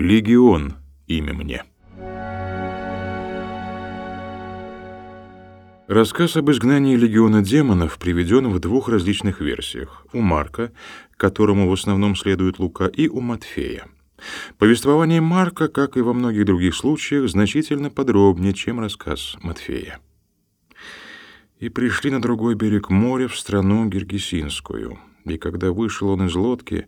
«Легион» имя мне. Рассказ об изгнании легиона демонов приведен в двух различных версиях. У Марка, которому в основном следует Лука, и у Матфея. Повествование Марка, как и во многих других случаях, значительно подробнее, чем рассказ Матфея. «И пришли на другой берег моря, в страну Гергесинскую. И когда вышел он из лодки,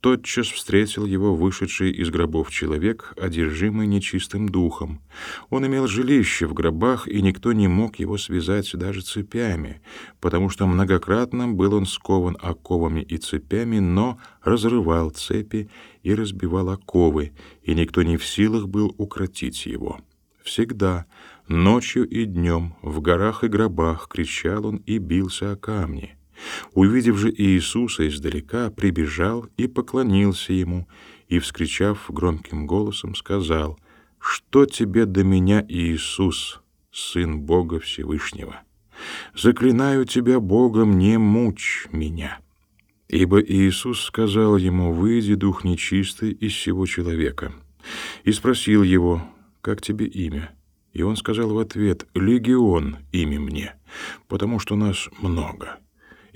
тотчас встретил его вышедший из гробов человек, одержимый нечистым духом. Он имел жилище в гробах, и никто не мог его связать даже цепями, потому что многократно был он скован оковами и цепями, но разрывал цепи и разбивал оковы, и никто не в силах был укротить его. Всегда, ночью и днем, в горах и гробах кричал он и бился о камни. Увидев же Иисуса издалека, прибежал и поклонился ему, и, вскричав громким голосом, сказал, «Что тебе до меня, Иисус, Сын Бога Всевышнего? Заклинаю тебя Богом, не мучь меня». Ибо Иисус сказал ему, «Выйди, дух нечистый, из всего человека». И спросил его, «Как тебе имя?» И он сказал в ответ, «Легион имя мне, потому что нас много»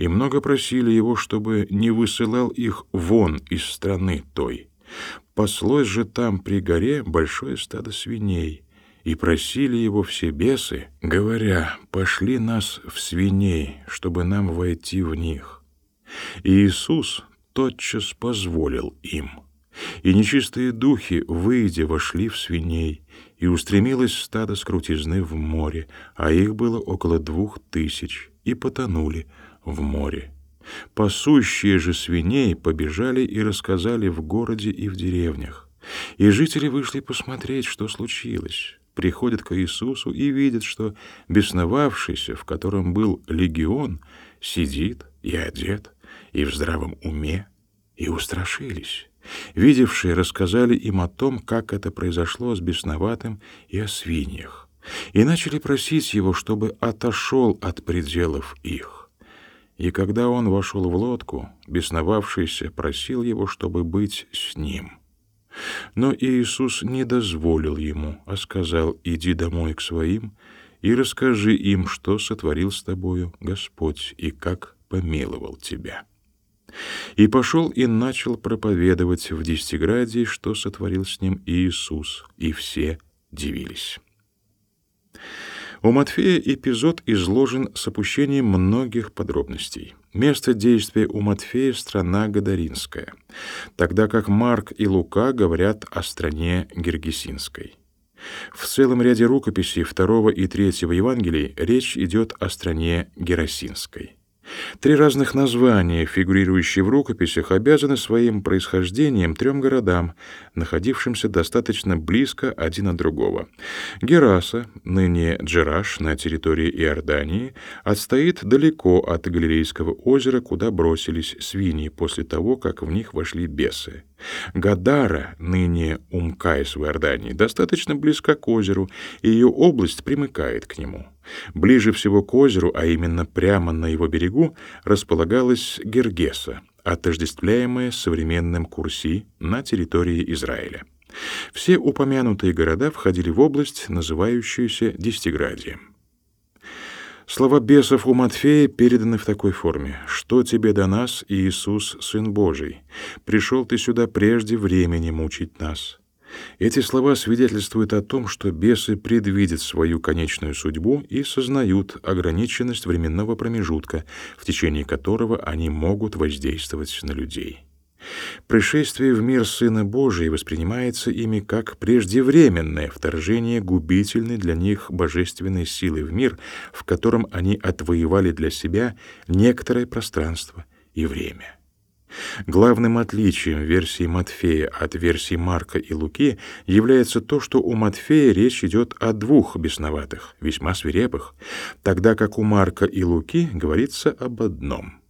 и много просили его, чтобы не высылал их вон из страны той. Паслось же там при горе большое стадо свиней, и просили его все бесы, говоря, «Пошли нас в свиней, чтобы нам войти в них». И Иисус тотчас позволил им. И нечистые духи, выйдя, вошли в свиней, и устремилось стадо с в море, а их было около двух тысяч, и потонули, в море. Пасущие же свиней побежали и рассказали в городе и в деревнях. И жители вышли посмотреть, что случилось. Приходят к Иисусу и видят, что бесновавшийся, в котором был легион, сидит и одет, и в здравом уме, и устрашились. Видевшие рассказали им о том, как это произошло с бесноватым и о свиньях, и начали просить его, чтобы отошел от пределов их. И когда он вошел в лодку, бесновавшийся просил его, чтобы быть с ним. Но Иисус не дозволил ему, а сказал, «Иди домой к своим и расскажи им, что сотворил с тобою Господь и как помиловал тебя». И пошел и начал проповедовать в Десятиградии, что сотворил с ним Иисус, и все дивились. У Матфея эпизод изложен с опущением многих подробностей. Место действия у Матфея — страна Гадаринская, тогда как Марк и Лука говорят о стране Гергесинской. В целом ряде рукописей второго и третьего Евангелий речь идет о стране Герасинской. Три разных названия, фигурирующие в рукописях, обязаны своим происхождением трем городам, находившимся достаточно близко один от другого. Гераса, ныне Джераш на территории Иордании, отстоит далеко от Галилейского озера, куда бросились свиньи после того, как в них вошли бесы. Гадара, ныне Умкайс в Иордании, достаточно близка к озеру, и ее область примыкает к нему. Ближе всего к озеру, а именно прямо на его берегу, располагалась Гергеса, отождествляемая современным Курси на территории Израиля. Все упомянутые города входили в область, называющуюся Десятиградием. Слова бесов у Матфея переданы в такой форме. «Что тебе до нас, Иисус, Сын Божий? Пришел ты сюда прежде времени мучить нас». Эти слова свидетельствуют о том, что бесы предвидят свою конечную судьбу и сознают ограниченность временного промежутка, в течение которого они могут воздействовать на людей. Пришествие в мир Сына Божия воспринимается ими как преждевременное вторжение губительной для них божественной силы в мир, в котором они отвоевали для себя некоторое пространство и время. Главным отличием версии Матфея от версии Марка и Луки является то, что у Матфея речь идет о двух бесноватых, весьма свирепых, тогда как у Марка и Луки говорится об одном —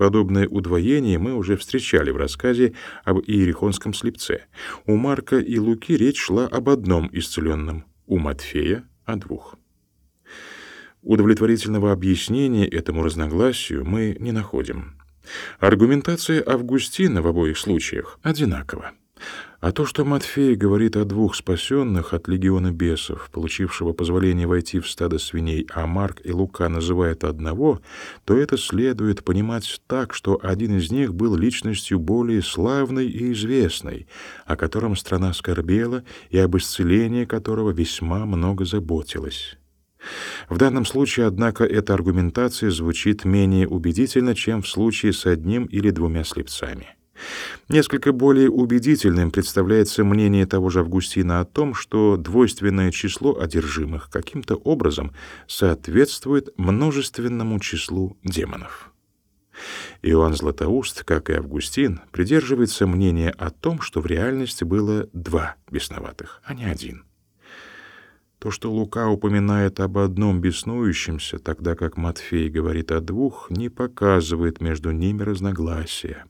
Подобное удвоение мы уже встречали в рассказе об Иерихонском слепце. У Марка и Луки речь шла об одном исцеленном, у Матфея — о двух. Удовлетворительного объяснения этому разногласию мы не находим. Аргументация Августина в обоих случаях одинакова. А то, что Матфей говорит о двух спасенных от легиона бесов, получившего позволение войти в стадо свиней, а Марк и Лука называют одного, то это следует понимать так, что один из них был личностью более славной и известной, о котором страна скорбела и об исцелении которого весьма много заботилась. В данном случае, однако, эта аргументация звучит менее убедительно, чем в случае с одним или двумя слепцами. Несколько более убедительным представляется мнение того же Августина о том, что двойственное число одержимых каким-то образом соответствует множественному числу демонов. Иоанн Златоуст, как и Августин, придерживается мнения о том, что в реальности было два бесноватых, а не один. То, что Лука упоминает об одном беснующемся, тогда как Матфей говорит о двух, не показывает между ними разногласия.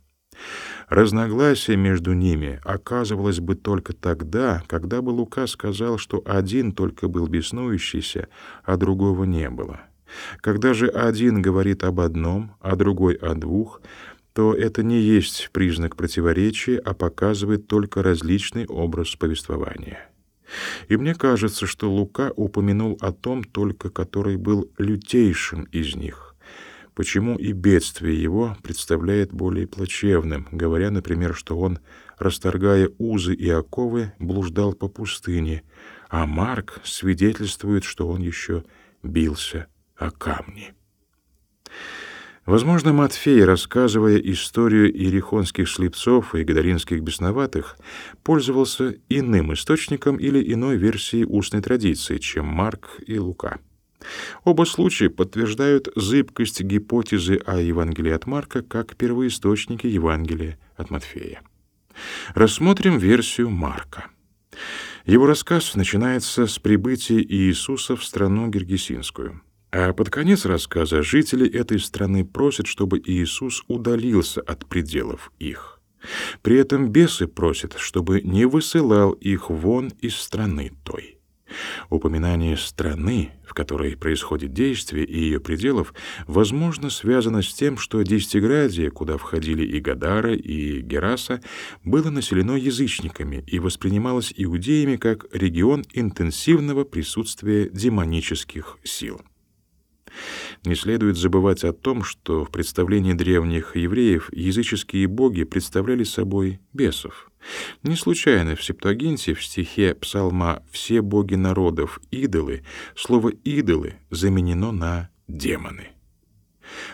Разногласие между ними оказывалось бы только тогда, когда бы Лука сказал, что один только был беснующийся, а другого не было. Когда же один говорит об одном, а другой о двух, то это не есть признак противоречия, а показывает только различный образ повествования. И мне кажется, что Лука упомянул о том только, который был лютейшим из них почему и бедствие его представляет более плачевным, говоря, например, что он, расторгая узы и оковы, блуждал по пустыне, а Марк свидетельствует, что он еще бился о камни. Возможно, Матфей, рассказывая историю иерихонских слепцов и гадаринских бесноватых, пользовался иным источником или иной версией устной традиции, чем Марк и Лука. Оба случая подтверждают зыбкость гипотезы о Евангелии от Марка как первоисточнике Евангелия от Матфея. Рассмотрим версию Марка. Его рассказ начинается с прибытия Иисуса в страну Гергесинскую. А под конец рассказа жители этой страны просят, чтобы Иисус удалился от пределов их. При этом бесы просят, чтобы не высылал их вон из страны той. Упоминание страны, в которой происходит действие, и ее пределов, возможно, связано с тем, что Десятиградие, куда входили и Гадара, и Гераса, было населено язычниками и воспринималось иудеями как регион интенсивного присутствия демонических сил. Не следует забывать о том, что в представлении древних евреев языческие боги представляли собой бесов. Не случайно в Септуагинте в стихе псалма «Все боги народов — идолы» слово «идолы» заменено на «демоны».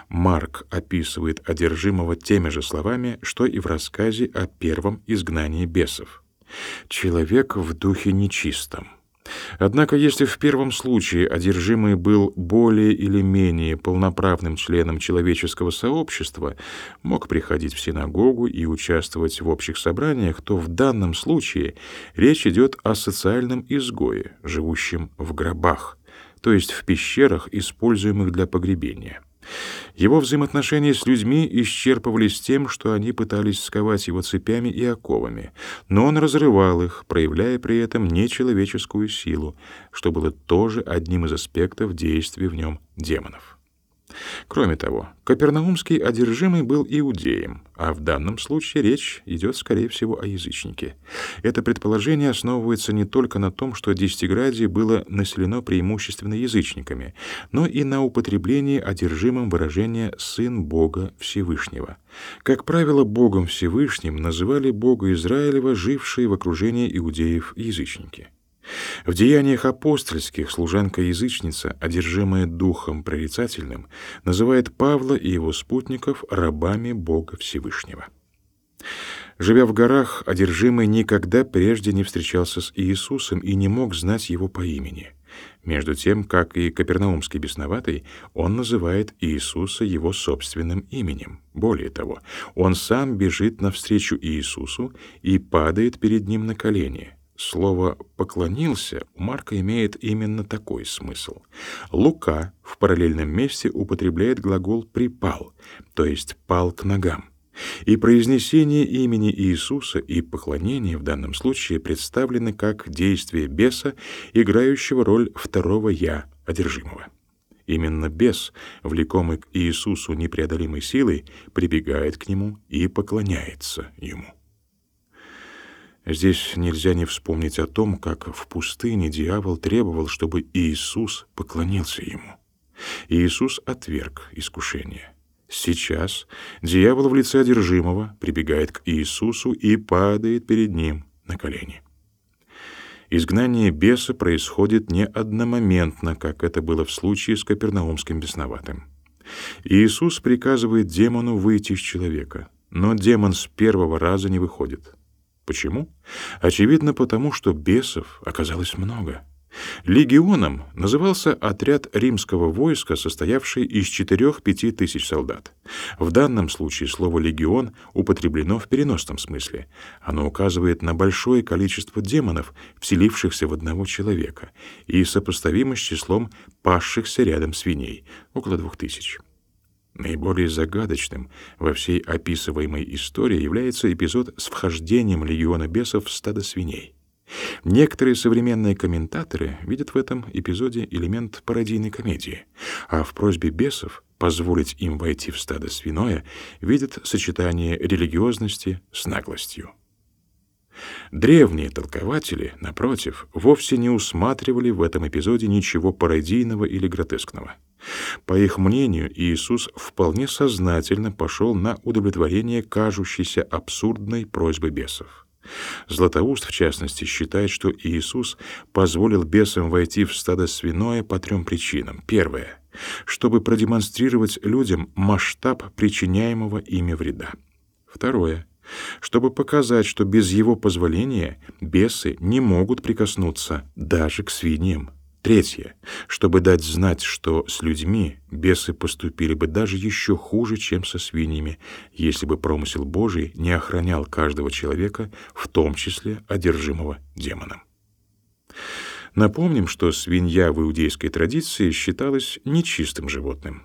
Марк описывает одержимого теми же словами, что и в рассказе о первом изгнании бесов. «Человек в духе нечистом». Однако, если в первом случае одержимый был более или менее полноправным членом человеческого сообщества, мог приходить в синагогу и участвовать в общих собраниях, то в данном случае речь идет о социальном изгое, живущем в гробах, то есть в пещерах, используемых для погребения. Его взаимоотношения с людьми исчерпывались тем, что они пытались сковать его цепями и оковами, но он разрывал их, проявляя при этом нечеловеческую силу, что было тоже одним из аспектов действия в нем демонов. Кроме того, Капернаумский одержимый был иудеем, а в данном случае речь идет, скорее всего, о язычнике. Это предположение основывается не только на том, что Десятиградие было населено преимущественно язычниками, но и на употреблении одержимым выражения «сын Бога Всевышнего». Как правило, Богом Всевышним называли Бога Израилева, жившие в окружении иудеев язычники. В деяниях апостольских служанка-язычница, одержимая духом прорицательным, называет Павла и его спутников рабами Бога Всевышнего. Живя в горах, одержимый никогда прежде не встречался с Иисусом и не мог знать его по имени. Между тем, как и Капернаумский бесноватый, он называет Иисуса его собственным именем. Более того, он сам бежит навстречу Иисусу и падает перед ним на колени, Слово «поклонился» у Марка имеет именно такой смысл. Лука в параллельном месте употребляет глагол «припал», то есть «пал к ногам». И произнесение имени Иисуса и поклонение в данном случае представлены как действие беса, играющего роль второго «я» одержимого. Именно бес, влекомый к Иисусу непреодолимой силой, прибегает к нему и поклоняется ему. Здесь нельзя не вспомнить о том, как в пустыне дьявол требовал, чтобы Иисус поклонился ему. Иисус отверг искушение. Сейчас дьявол в лице одержимого прибегает к Иисусу и падает перед ним на колени. Изгнание беса происходит не одномоментно, как это было в случае с Капернаумским бесноватым. Иисус приказывает демону выйти из человека, но демон с первого раза не выходит. Почему? Очевидно, потому что бесов оказалось много. Легионом назывался отряд римского войска, состоявший из 4-5 тысяч солдат. В данном случае слово «легион» употреблено в переносном смысле. Оно указывает на большое количество демонов, вселившихся в одного человека, и сопоставимо с числом пасшихся рядом свиней, около двух тысяч. Наиболее загадочным во всей описываемой истории является эпизод с вхождением легиона бесов в стадо свиней. Некоторые современные комментаторы видят в этом эпизоде элемент пародийной комедии, а в просьбе бесов позволить им войти в стадо свиное видят сочетание религиозности с наглостью. Древние толкователи, напротив, вовсе не усматривали в этом эпизоде ничего пародийного или гротескного. По их мнению, Иисус вполне сознательно пошел на удовлетворение кажущейся абсурдной просьбы бесов. Златоуст, в частности, считает, что Иисус позволил бесам войти в стадо свиное по трем причинам. Первое — чтобы продемонстрировать людям масштаб причиняемого ими вреда. Второе — чтобы показать, что без его позволения бесы не могут прикоснуться даже к свиньям. Третье, чтобы дать знать, что с людьми бесы поступили бы даже еще хуже, чем со свиньями, если бы промысел Божий не охранял каждого человека, в том числе одержимого демоном. Напомним, что свинья в иудейской традиции считалась нечистым животным.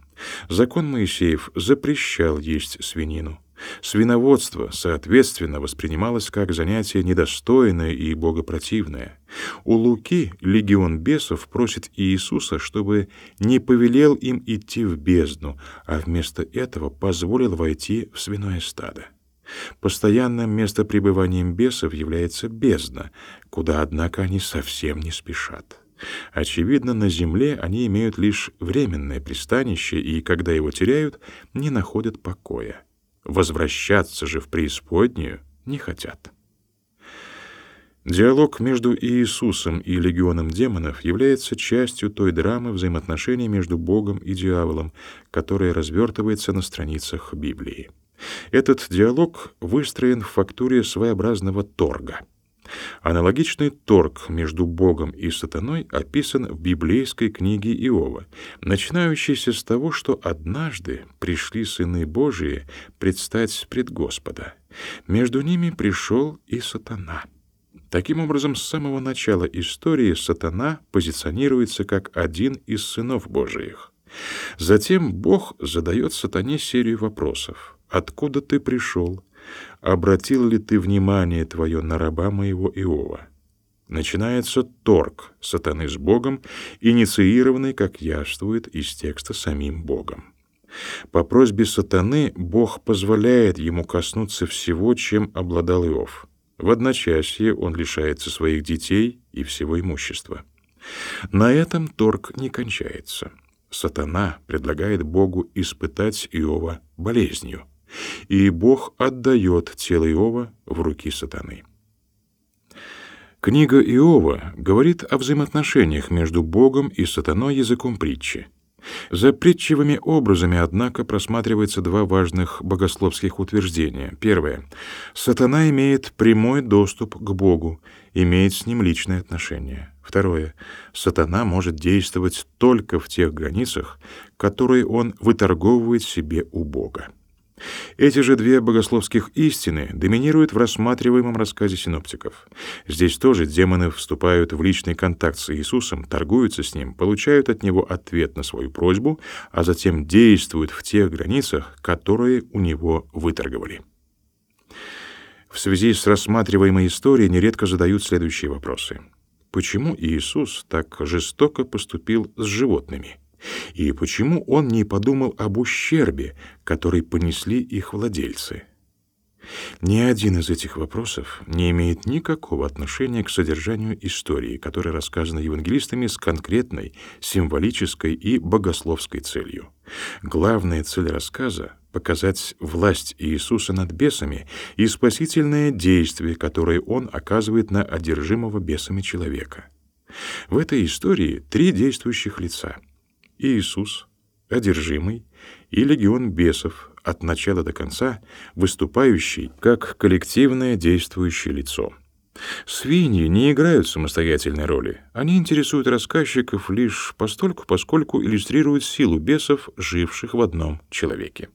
Закон Моисеев запрещал есть свинину. Свиноводство, соответственно, воспринималось как занятие недостойное и богопротивное. У Луки легион бесов просит Иисуса, чтобы не повелел им идти в бездну, а вместо этого позволил войти в свиное стадо. Постоянным местопребыванием бесов является бездна, куда, однако, они совсем не спешат. Очевидно, на земле они имеют лишь временное пристанище и, когда его теряют, не находят покоя. Возвращаться же в преисподнюю не хотят. Диалог между Иисусом и легионом демонов является частью той драмы взаимоотношений между Богом и дьяволом, которая развертывается на страницах Библии. Этот диалог выстроен в фактуре своеобразного торга — Аналогичный торг между Богом и сатаной описан в библейской книге Иова, начинающийся с того, что однажды пришли сыны Божии предстать пред Господа. Между ними пришел и сатана. Таким образом, с самого начала истории сатана позиционируется как один из сынов Божиих. Затем Бог задает сатане серию вопросов. «Откуда ты пришел? Обратил ли ты внимание твое на раба моего Иова? Начинается торг сатаны с Богом, инициированный, как яствует из текста самим Богом. По просьбе сатаны Бог позволяет ему коснуться всего, чем обладал Иов. В одночасье он лишается своих детей и всего имущества. На этом торг не кончается. Сатана предлагает Богу испытать Иова болезнью и Бог отдает тело Иова в руки сатаны. Книга Иова говорит о взаимоотношениях между Богом и сатаной языком притчи. За притчевыми образами, однако, просматривается два важных богословских утверждения. Первое. Сатана имеет прямой доступ к Богу, имеет с ним личные отношения. Второе. Сатана может действовать только в тех границах, которые он выторговывает себе у Бога. Эти же две богословских истины доминируют в рассматриваемом рассказе синоптиков. Здесь тоже демоны вступают в личный контакт с Иисусом, торгуются с ним, получают от него ответ на свою просьбу, а затем действуют в тех границах, которые у него выторговали. В связи с рассматриваемой историей нередко задают следующие вопросы. Почему Иисус так жестоко поступил с животными? И почему он не подумал об ущербе, который понесли их владельцы? Ни один из этих вопросов не имеет никакого отношения к содержанию истории, которая рассказана евангелистами с конкретной символической и богословской целью. Главная цель рассказа — показать власть Иисуса над бесами и спасительное действие, которое Он оказывает на одержимого бесами человека. В этой истории три действующих лица — Иисус, одержимый и легион бесов, от начала до конца, выступающий как коллективное действующее лицо. Свиньи не играют самостоятельной роли. Они интересуют рассказчиков лишь постольку, поскольку иллюстрируют силу бесов, живших в одном человеке.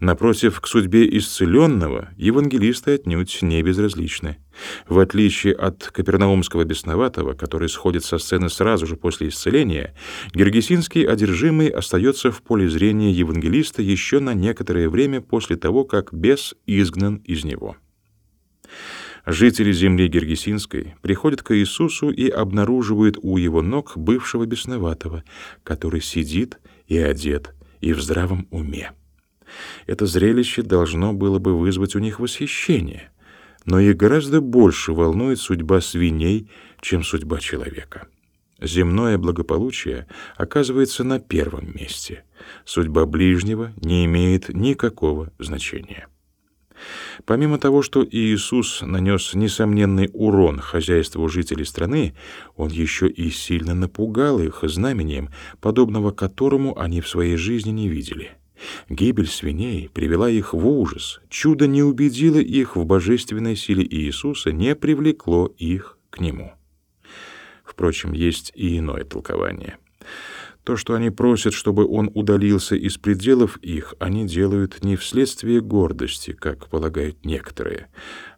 Напротив, к судьбе исцеленного евангелисты отнюдь не безразличны. В отличие от капернаумского бесноватого, который сходит со сцены сразу же после исцеления, гергесинский одержимый остается в поле зрения евангелиста еще на некоторое время после того, как бес изгнан из него. Жители земли Гергесинской приходят к Иисусу и обнаруживают у его ног бывшего бесноватого, который сидит и одет и в здравом уме. Это зрелище должно было бы вызвать у них восхищение, но их гораздо больше волнует судьба свиней, чем судьба человека. Земное благополучие оказывается на первом месте. Судьба ближнего не имеет никакого значения. Помимо того, что Иисус нанес несомненный урон хозяйству жителей страны, он еще и сильно напугал их знамением, подобного которому они в своей жизни не видели. Гибель свиней привела их в ужас. Чудо не убедило их в божественной силе Иисуса, не привлекло их к Нему. Впрочем, есть и иное толкование. То, что они просят, чтобы он удалился из пределов их, они делают не вследствие гордости, как полагают некоторые,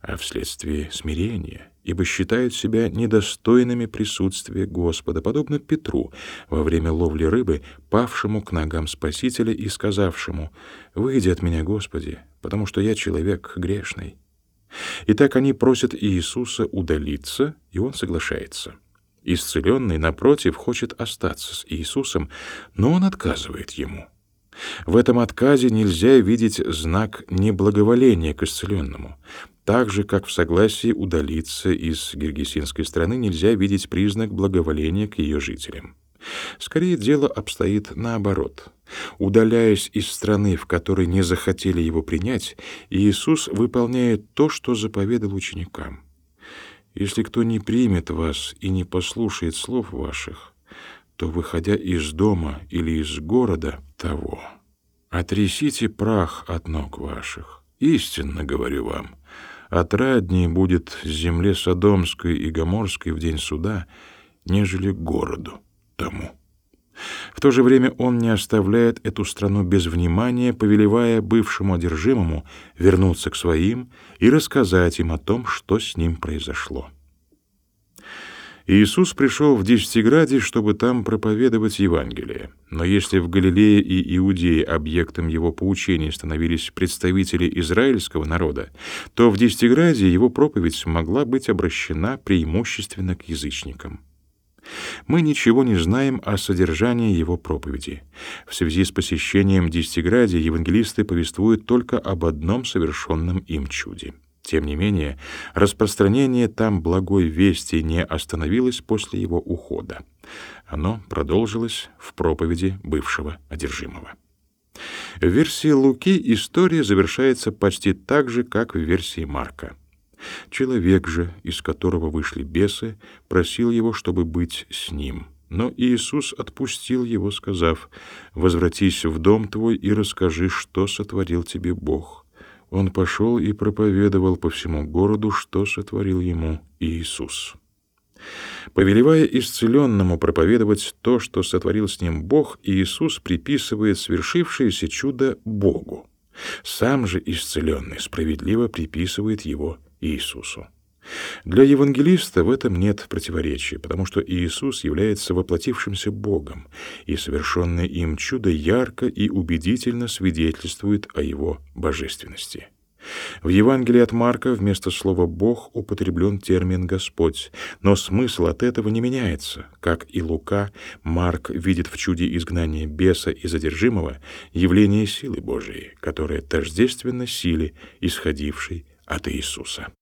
а вследствие смирения ибо считают себя недостойными присутствия Господа, подобно Петру во время ловли рыбы, павшему к ногам Спасителя и сказавшему «Выйди от меня, Господи, потому что я человек грешный». Итак, они просят Иисуса удалиться, и он соглашается. Исцеленный, напротив, хочет остаться с Иисусом, но он отказывает ему. В этом отказе нельзя видеть знак неблаговоления к исцеленному. Так же, как в согласии удалиться из гиргисинской страны нельзя видеть признак благоволения к ее жителям. Скорее, дело обстоит наоборот. Удаляясь из страны, в которой не захотели его принять, Иисус выполняет то, что заповедал ученикам. «Если кто не примет вас и не послушает слов ваших, то, выходя из дома или из города того, отрясите прах от ног ваших. Истинно говорю вам, отраднее будет земле Содомской и Гоморской в день суда, нежели городу тому. В то же время он не оставляет эту страну без внимания, повелевая бывшему одержимому вернуться к своим и рассказать им о том, что с ним произошло. Иисус пришел в Десятиграде, чтобы там проповедовать Евангелие. Но если в Галилее и Иудее объектом его поучений становились представители израильского народа, то в Десятиграде его проповедь могла быть обращена преимущественно к язычникам. Мы ничего не знаем о содержании его проповеди. В связи с посещением Десятиградия евангелисты повествуют только об одном совершенном им чуде. Тем не менее, распространение там благой вести не остановилось после его ухода. Оно продолжилось в проповеди бывшего одержимого. В версии Луки история завершается почти так же, как в версии Марка. Человек же, из которого вышли бесы, просил его, чтобы быть с ним. Но Иисус отпустил его, сказав, «Возвратись в дом твой и расскажи, что сотворил тебе Бог» он пошел и проповедовал по всему городу, что сотворил ему Иисус. Повелевая исцеленному проповедовать то, что сотворил с ним Бог, Иисус приписывает свершившееся чудо Богу. Сам же исцеленный справедливо приписывает его Иисусу. Для евангелиста в этом нет противоречия, потому что Иисус является воплотившимся Богом, и совершенное им чудо ярко и убедительно свидетельствует о его божественности. В Евангелии от Марка вместо слова «Бог» употреблен термин «Господь», но смысл от этого не меняется. Как и Лука, Марк видит в чуде изгнания беса и задержимого явление силы Божией, которая тождественна силе, исходившей от Иисуса.